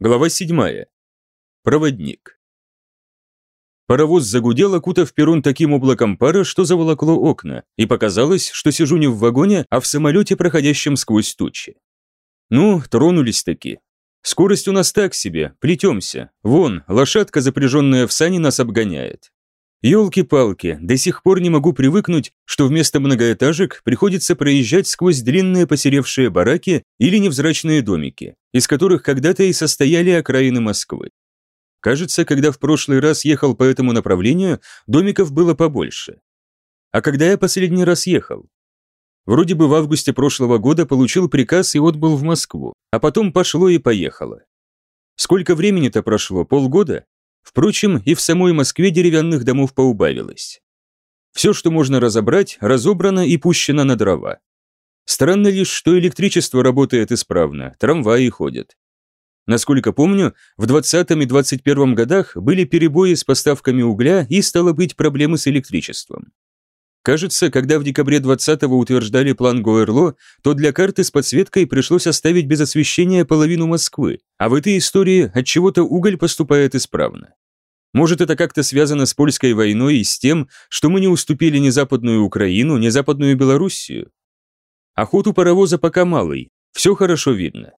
Глава 7. Проводник. Паровоз загудел, окутав перрон таким облаком пара, что заволокло окна, и показалось, что сижу не в вагоне, а в самолете, проходящем сквозь тучи. Ну, тронулись таки. Скорость у нас так себе, плетемся. Вон, лошадка, запряженная в сани, нас обгоняет. Ёлки-палки, до сих пор не могу привыкнуть, что вместо многоэтажек приходится проезжать сквозь длинные посеревшие бараки или невзрачные домики, из которых когда-то и состояли окраины Москвы. Кажется, когда в прошлый раз ехал по этому направлению, домиков было побольше. А когда я последний раз ехал? Вроде бы в августе прошлого года получил приказ и отбыл в Москву, а потом пошло и поехало. Сколько времени-то прошло? Полгода? Впрочем, и в самой Москве деревянных домов поубавилось. Все, что можно разобрать, разобрано и пущено на дрова. Странно лишь, что электричество работает исправно, трамваи ходят. Насколько помню, в 20 и 21 годах были перебои с поставками угля и стало быть проблемы с электричеством. Кажется, когда в декабре 20-го утверждали план Гоэрло, то для карты с подсветкой пришлось оставить без освещения половину Москвы, а в этой истории от чего-то уголь поступает исправно. Может, это как-то связано с польской войной и с тем, что мы не уступили ни Западную Украину, ни Западную Белоруссию? Охоту паровоза пока малый, все хорошо видно.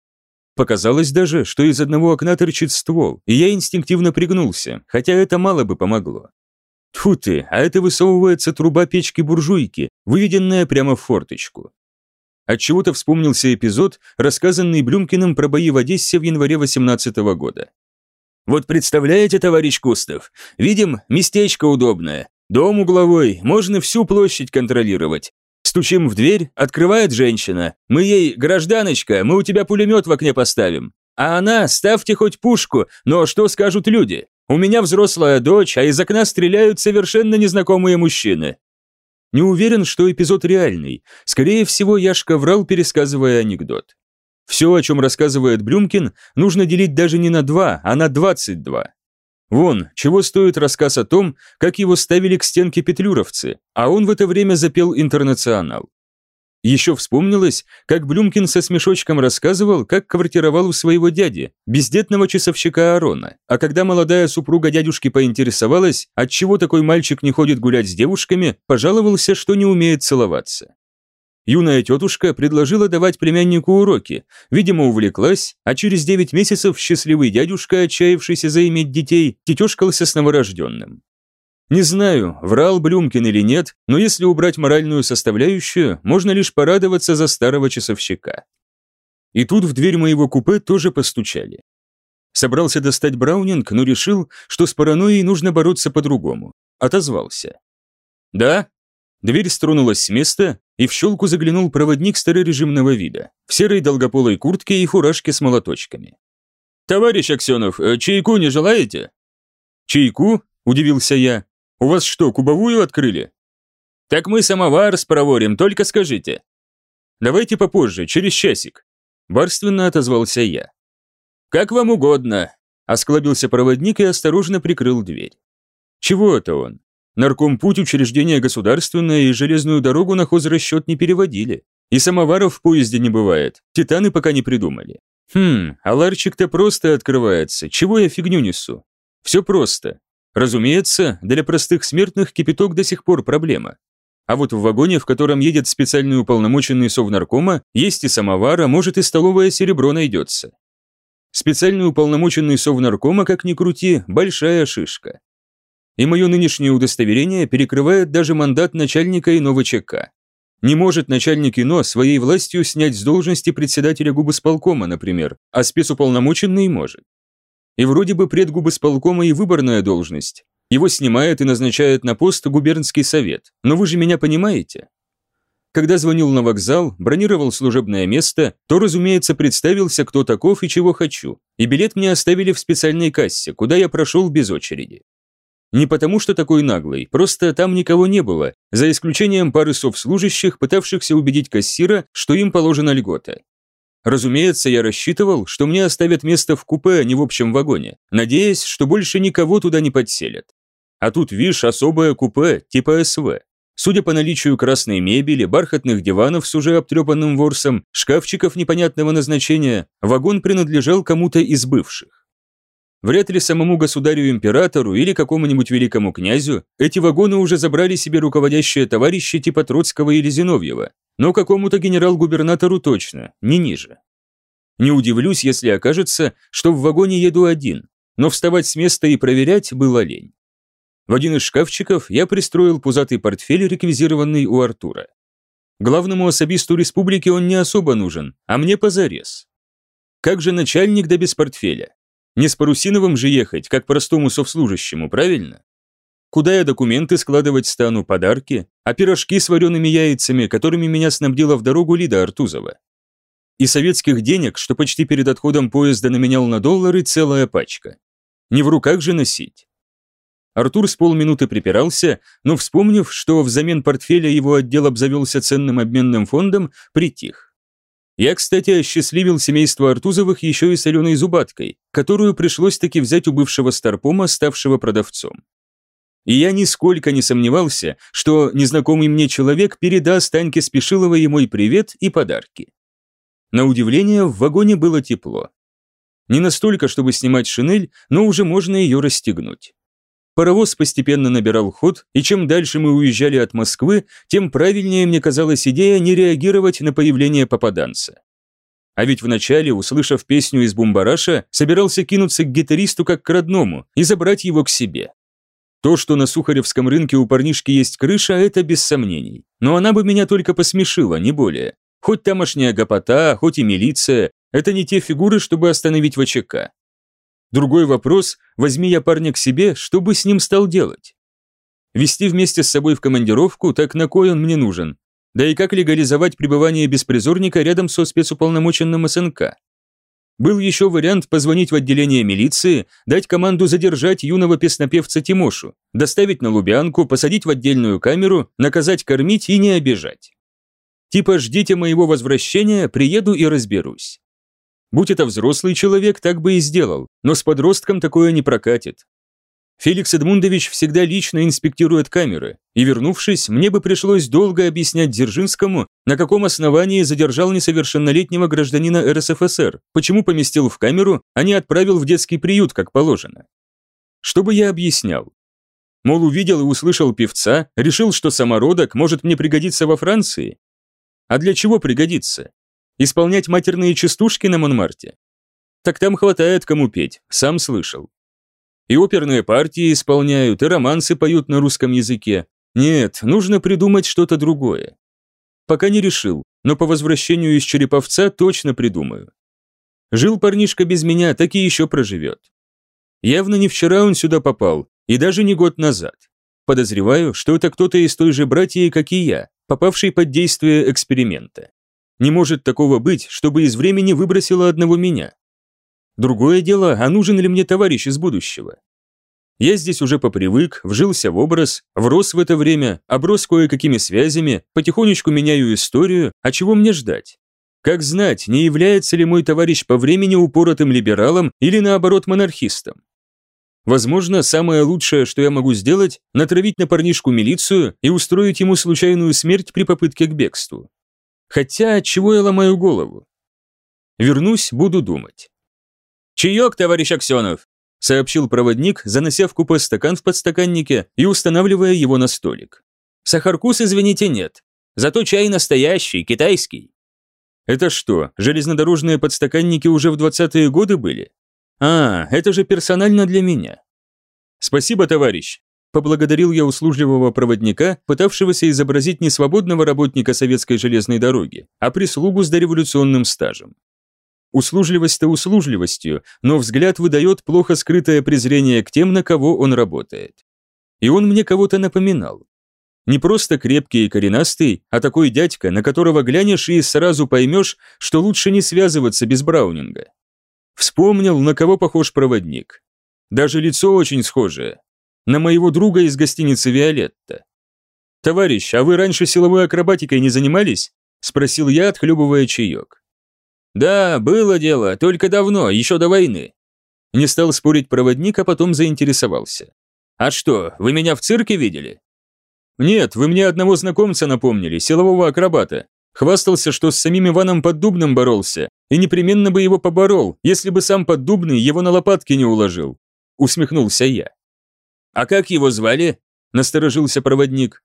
Показалось даже, что из одного окна торчит ствол, и я инстинктивно пригнулся, хотя это мало бы помогло. Тьфу ты, а это высовывается труба печки-буржуйки, выведенная прямо в форточку. Отчего-то вспомнился эпизод, рассказанный Блюмкиным про бои в Одессе в январе 18 -го года. «Вот представляете, товарищ Кустов, видим, местечко удобное, дом угловой, можно всю площадь контролировать. Стучим в дверь, открывает женщина. Мы ей, гражданочка, мы у тебя пулемет в окне поставим. А она, ставьте хоть пушку, но что скажут люди? У меня взрослая дочь, а из окна стреляют совершенно незнакомые мужчины. Не уверен, что эпизод реальный. Скорее всего, Яшка врал, пересказывая анекдот. Все, о чем рассказывает Блюмкин, нужно делить даже не на два, а на двадцать два. Вон, чего стоит рассказ о том, как его ставили к стенке петлюровцы, а он в это время запел «Интернационал». Еще вспомнилось, как Блюмкин со смешочком рассказывал, как квартировал у своего дяди, бездетного часовщика Арона. А когда молодая супруга дядюшки поинтересовалась, отчего такой мальчик не ходит гулять с девушками, пожаловался, что не умеет целоваться. Юная тетушка предложила давать племяннику уроки, видимо, увлеклась, а через 9 месяцев счастливый дядюшка, отчаявшийся заиметь детей, тетешкался с новорожденным. Не знаю, врал Блюмкин или нет, но если убрать моральную составляющую, можно лишь порадоваться за старого часовщика. И тут в дверь моего купе тоже постучали. Собрался достать Браунинг, но решил, что с паранойей нужно бороться по-другому. Отозвался. «Да?» Дверь стронулась с места, и в щелку заглянул проводник старорежимного вида, в серой долгополой куртке и фуражке с молоточками. «Товарищ Аксенов, э, чайку не желаете?» «Чайку?» – удивился я. У вас что, кубовую открыли? Так мы самовар спроворим, только скажите. Давайте попозже, через часик. Барственно отозвался я. Как вам угодно. Осклабился проводник и осторожно прикрыл дверь. Чего это он? Наркомпуть учреждения государственное и железную дорогу на хозрасчет не переводили. И самоваров в поезде не бывает, титаны пока не придумали. Хм, а ларчик-то просто открывается, чего я фигню несу? Все просто. Разумеется, для простых смертных кипяток до сих пор проблема. А вот в вагоне, в котором едет специальный уполномоченный совнаркома, есть и самовар, а может и столовое серебро найдется. Специальный уполномоченный совнаркома, как ни крути, большая шишка. И мое нынешнее удостоверение перекрывает даже мандат начальника иного ЧК. Не может начальник ИНО своей властью снять с должности председателя губосполкома, например, а спецуполномоченный может. И вроде бы предгубосполкома и выборная должность. Его снимает и назначает на пост губернский совет. Но вы же меня понимаете? Когда звонил на вокзал, бронировал служебное место, то, разумеется, представился, кто таков и чего хочу. И билет мне оставили в специальной кассе, куда я прошел без очереди. Не потому, что такой наглый, просто там никого не было, за исключением пары совслужащих, пытавшихся убедить кассира, что им положена льгота. Разумеется, я рассчитывал, что мне оставят место в купе, а не в общем вагоне, надеясь, что больше никого туда не подселят. А тут, видишь, особое купе, типа СВ. Судя по наличию красной мебели, бархатных диванов с уже обтрепанным ворсом, шкафчиков непонятного назначения, вагон принадлежал кому-то из бывших. Вряд ли самому государю-императору или какому-нибудь великому князю эти вагоны уже забрали себе руководящие товарищи типа Троцкого или Зиновьева, но какому-то генерал-губернатору точно, не ниже. Не удивлюсь, если окажется, что в вагоне еду один, но вставать с места и проверять было лень. В один из шкафчиков я пристроил пузатый портфель, реквизированный у Артура. Главному особисту республики он не особо нужен, а мне позарез. Как же начальник да без портфеля? Не с Парусиновым же ехать, как простому совслужащему, правильно? Куда я документы складывать стану, подарки, а пирожки с вареными яйцами, которыми меня снабдила в дорогу Лида Артузова? И советских денег, что почти перед отходом поезда наменял на доллары, целая пачка. Не в руках же носить. Артур с полминуты припирался, но, вспомнив, что взамен портфеля его отдел обзавелся ценным обменным фондом, притих. Я, кстати, осчастливил семейство Артузовых еще и соленой зубаткой, которую пришлось таки взять у бывшего старпома, ставшего продавцом. И я нисколько не сомневался, что незнакомый мне человек передаст Таньке Спешиловой и мой привет и подарки. На удивление, в вагоне было тепло. Не настолько, чтобы снимать шинель, но уже можно ее расстегнуть. Паровоз постепенно набирал ход, и чем дальше мы уезжали от Москвы, тем правильнее мне казалась идея не реагировать на появление попаданца. А ведь вначале, услышав песню из бумбараша, собирался кинуться к гитаристу как к родному и забрать его к себе. То, что на Сухаревском рынке у парнишки есть крыша, это без сомнений. Но она бы меня только посмешила, не более. Хоть тамошняя гопота, хоть и милиция, это не те фигуры, чтобы остановить ВЧК. Другой вопрос, возьми я парня к себе, что бы с ним стал делать? Вести вместе с собой в командировку, так на кой он мне нужен? Да и как легализовать пребывание беспризорника рядом со спецуполномоченным СНК? Был еще вариант позвонить в отделение милиции, дать команду задержать юного песнопевца Тимошу, доставить на Лубянку, посадить в отдельную камеру, наказать кормить и не обижать. Типа «ждите моего возвращения, приеду и разберусь». Будь это взрослый человек, так бы и сделал, но с подростком такое не прокатит. Феликс Эдмундович всегда лично инспектирует камеры, и вернувшись, мне бы пришлось долго объяснять Дзержинскому, на каком основании задержал несовершеннолетнего гражданина РСФСР, почему поместил в камеру, а не отправил в детский приют, как положено. Что бы я объяснял? Мол, увидел и услышал певца, решил, что самородок может мне пригодиться во Франции? А для чего пригодится? Исполнять матерные частушки на Монмарте? Так там хватает кому петь, сам слышал. И оперные партии исполняют, и романсы поют на русском языке. Нет, нужно придумать что-то другое. Пока не решил, но по возвращению из Череповца точно придумаю. Жил парнишка без меня, так и еще проживет. Явно не вчера он сюда попал, и даже не год назад. Подозреваю, что это кто-то из той же братьи, как и я, попавший под действие эксперимента. Не может такого быть, чтобы из времени выбросило одного меня. Другое дело, а нужен ли мне товарищ из будущего? Я здесь уже попривык, вжился в образ, врос в это время, оброс кое-какими связями, потихонечку меняю историю, а чего мне ждать? Как знать, не является ли мой товарищ по времени упоротым либералом или наоборот монархистом? Возможно, самое лучшее, что я могу сделать, натравить на парнишку милицию и устроить ему случайную смерть при попытке к бегству. Хотя, чего я ломаю голову? Вернусь, буду думать. «Чаек, товарищ Аксенов!» – сообщил проводник, занося в купе стакан в подстаканнике и устанавливая его на столик. «Сахаркус, извините, нет. Зато чай настоящий, китайский». «Это что, железнодорожные подстаканники уже в двадцатые годы были? А, это же персонально для меня». «Спасибо, товарищ», Поблагодарил я услужливого проводника, пытавшегося изобразить не свободного работника советской железной дороги, а прислугу с дореволюционным стажем. Услужливость-то услужливостью, но взгляд выдает плохо скрытое презрение к тем, на кого он работает. И он мне кого-то напоминал. Не просто крепкий и коренастый, а такой дядька, на которого глянешь и сразу поймешь, что лучше не связываться без Браунинга. Вспомнил, на кого похож проводник. Даже лицо очень схожее, на моего друга из гостиницы «Виолетта». «Товарищ, а вы раньше силовой акробатикой не занимались?» – спросил я, отхлебывая чаек. «Да, было дело, только давно, еще до войны». Не стал спорить проводник, а потом заинтересовался. «А что, вы меня в цирке видели?» «Нет, вы мне одного знакомца напомнили, силового акробата. Хвастался, что с самим Иваном Поддубным боролся, и непременно бы его поборол, если бы сам Поддубный его на лопатки не уложил. Усмехнулся я. «А как его звали?» – насторожился проводник.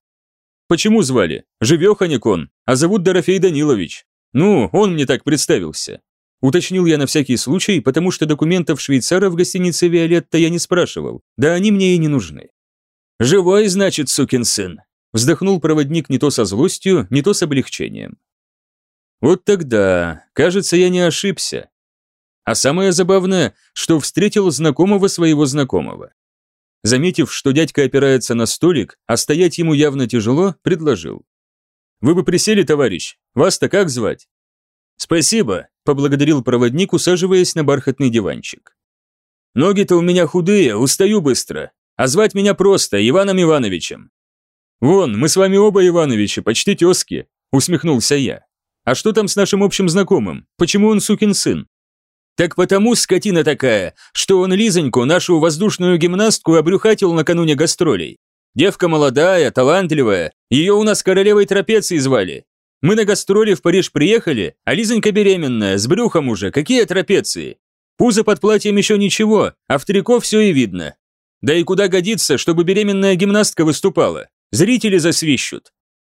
«Почему звали? Живеханик он, а зовут Дорофей Данилович. Ну, он мне так представился». Уточнил я на всякий случай, потому что документов швейцара в гостинице «Виолетта» я не спрашивал, да они мне и не нужны. «Живой, значит, сукин сын», вздохнул проводник не то со злостью, не то с облегчением. Вот тогда, кажется, я не ошибся. А самое забавное, что встретил знакомого своего знакомого. Заметив, что дядька опирается на столик, а стоять ему явно тяжело, предложил. «Вы бы присели, товарищ, вас-то как звать?» «Спасибо», – поблагодарил проводник, усаживаясь на бархатный диванчик. «Ноги-то у меня худые, устаю быстро, а звать меня просто Иваном Ивановичем». «Вон, мы с вами оба Ивановичи, почти тезки», – усмехнулся я. «А что там с нашим общим знакомым? Почему он сукин сын?» Так потому скотина такая, что он Лизоньку, нашу воздушную гимнастку, обрюхатил накануне гастролей. Девка молодая, талантливая, ее у нас королевой трапеции звали. Мы на гастроли в Париж приехали, а Лизонька беременная, с брюхом уже, какие трапеции? Пузо под платьем еще ничего, а в трико все и видно. Да и куда годится, чтобы беременная гимнастка выступала? Зрители засвищут.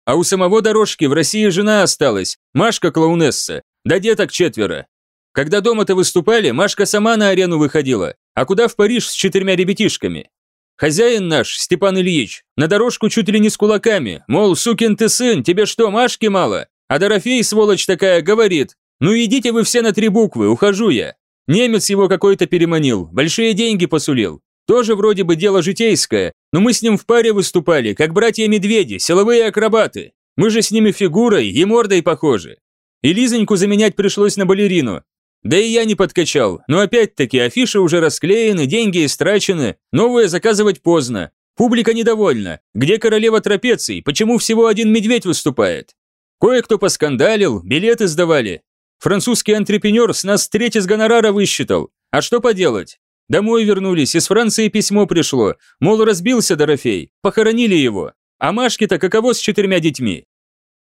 А у самого дорожки в России жена осталась, Машка клоунесса, да деток четверо. Когда дома-то выступали, Машка сама на арену выходила, а куда в Париж с четырьмя ребятишками? Хозяин наш, Степан Ильич, на дорожку чуть ли не с кулаками, мол, сукин ты сын, тебе что, Машки мало? А Дорофей, сволочь такая, говорит, ну идите вы все на три буквы, ухожу я. Немец его какой-то переманил, большие деньги посулил. Тоже вроде бы дело житейское, но мы с ним в паре выступали, как братья-медведи, силовые акробаты. Мы же с ними фигурой и мордой похожи. И Лизоньку заменять пришлось на балерину, да и я не подкачал, но опять-таки афиши уже расклеены, деньги истрачены, новые заказывать поздно. Публика недовольна. Где королева трапеций? Почему всего один медведь выступает? Кое-кто поскандалил, билеты сдавали. Французский антрепренер с нас треть из гонорара высчитал. А что поделать? Домой вернулись, из Франции письмо пришло. Мол, разбился Дорофей, похоронили его. А Машке-то каково с четырьмя детьми?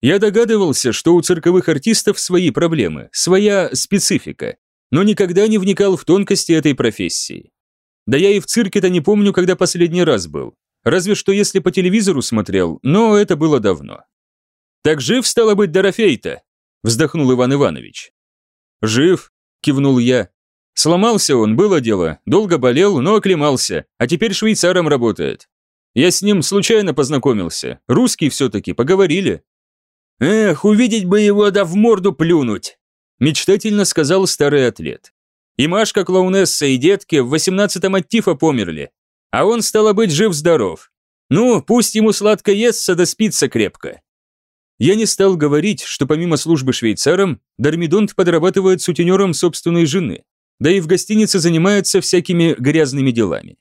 Я догадывался, что у цирковых артистов свои проблемы, своя специфика, но никогда не вникал в тонкости этой профессии. Да я и в цирке-то не помню, когда последний раз был. Разве что если по телевизору смотрел, но это было давно. «Так жив, стало быть, Дорофей-то?» – вздохнул Иван Иванович. «Жив», – кивнул я. «Сломался он, было дело, долго болел, но оклемался, а теперь швейцаром работает. Я с ним случайно познакомился, русский все-таки, поговорили. «Эх, увидеть бы его да в морду плюнуть!» Мечтательно сказал старый атлет. И Машка клоунесса и детки в восемнадцатом от тифа померли, а он, стало быть, жив-здоров. Ну, пусть ему сладко естся да спится крепко. Я не стал говорить, что помимо службы швейцаром, Дармидонт подрабатывает сутенером собственной жены, да и в гостинице занимается всякими грязными делами.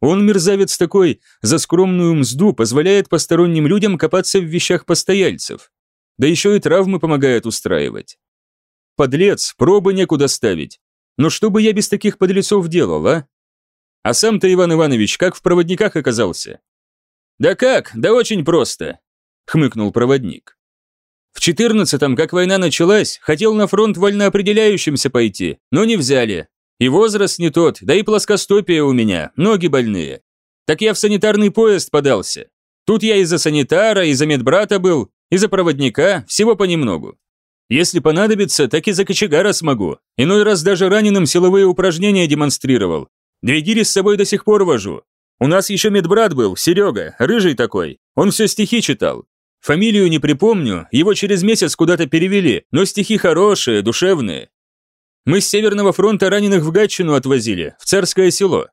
Он, мерзавец такой, за скромную мзду позволяет посторонним людям копаться в вещах постояльцев, да еще и травмы помогает устраивать. Подлец, пробы некуда ставить. Но что бы я без таких подлецов делал, а? А сам-то, Иван Иванович, как в проводниках оказался? Да как, да очень просто, хмыкнул проводник. В четырнадцатом, как война началась, хотел на фронт вольноопределяющимся пойти, но не взяли. И возраст не тот, да и плоскостопие у меня, ноги больные. Так я в санитарный поезд подался. Тут я из-за санитара, из-за медбрата был, из-за проводника, всего понемногу. Если понадобится, так и за кочегара смогу. Иной раз даже раненым силовые упражнения демонстрировал. Две гири с собой до сих пор вожу. У нас еще медбрат был, Серега, рыжий такой. Он все стихи читал. Фамилию не припомню, его через месяц куда-то перевели, но стихи хорошие, душевные. Мы с Северного фронта раненых в Гатчину отвозили, в Царское село.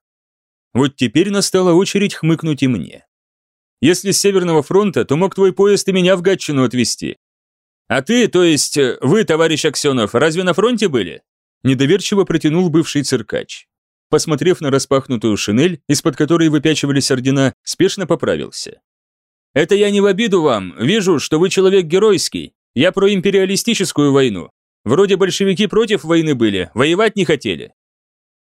Вот теперь настала очередь хмыкнуть и мне. Если с Северного фронта, то мог твой поезд и меня в Гатчину отвезти. А ты, то есть э, вы, товарищ Аксенов, разве на фронте были?» Недоверчиво протянул бывший циркач. Посмотрев на распахнутую шинель, из-под которой выпячивались ордена, спешно поправился. «Это я не в обиду вам, вижу, что вы человек геройский. Я про империалистическую войну. Вроде большевики против войны были, воевать не хотели.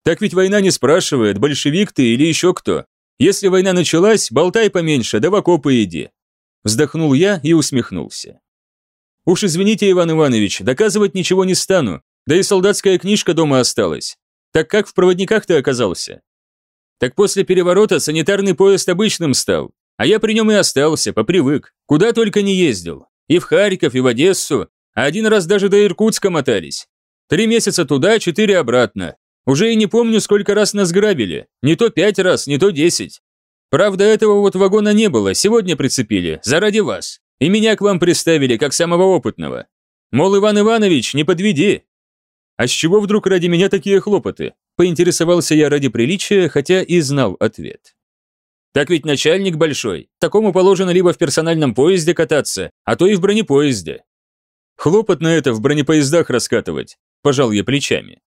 Так ведь война не спрашивает, большевик ты или еще кто. Если война началась, болтай поменьше, да в окопы иди. Вздохнул я и усмехнулся. Уж извините, Иван Иванович, доказывать ничего не стану, да и солдатская книжка дома осталась. Так как в проводниках ты оказался? Так после переворота санитарный поезд обычным стал, а я при нем и остался, попривык. Куда только не ездил. И в Харьков, и в Одессу, а один раз даже до Иркутска мотались. Три месяца туда, четыре обратно. Уже и не помню, сколько раз нас грабили. Не то пять раз, не то десять. Правда, этого вот вагона не было, сегодня прицепили, заради вас. И меня к вам приставили, как самого опытного. Мол, Иван Иванович, не подведи. А с чего вдруг ради меня такие хлопоты? Поинтересовался я ради приличия, хотя и знал ответ. Так ведь начальник большой, такому положено либо в персональном поезде кататься, а то и в бронепоезде. Хлопот на это в бронепоездах раскатывать, пожал я плечами.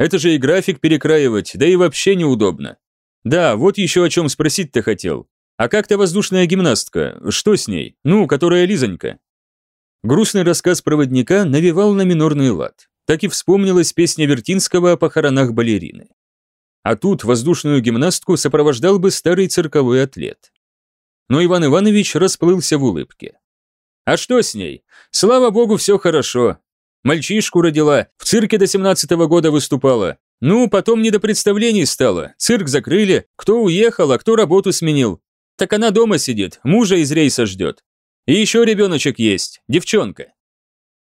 Это же и график перекраивать, да и вообще неудобно. Да, вот еще о чем спросить-то хотел. А как-то воздушная гимнастка, что с ней? Ну, которая Лизонька. Грустный рассказ проводника навевал на минорный лад. Так и вспомнилась песня Вертинского о похоронах балерины. А тут воздушную гимнастку сопровождал бы старый цирковой атлет. Но Иван Иванович расплылся в улыбке. А что с ней? Слава богу, все хорошо. Мальчишку родила, в цирке до 17 -го года выступала. Ну, потом не до представлений стало. Цирк закрыли, кто уехал, а кто работу сменил. Так она дома сидит, мужа из рейса ждет. И еще ребеночек есть, девчонка.